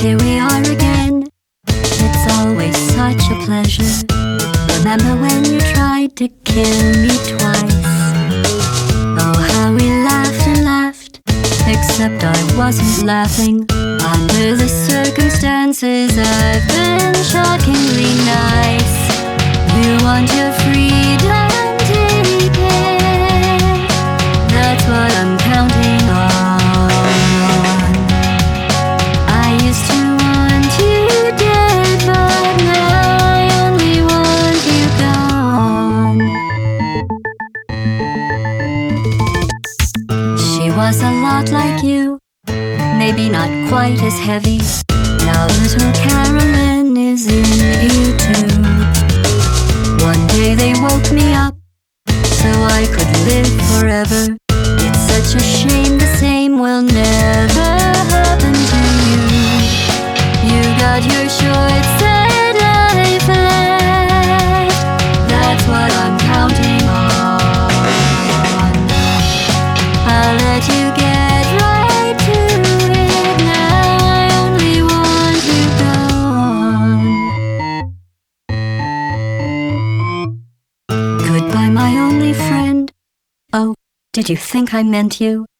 Here we are again. It's always such a pleasure. Remember when you tried to kill me twice? Oh, how we laughed and laughed. Except I wasn't laughing. Under the circumstances, I've been shockingly nice. You want your freedom. Was a lot like you, maybe not quite as heavy. Now little Caroline is in you too. One day they woke me up so I could live forever. It's such a shame the same will never happen to you. You got your short did you think I meant you?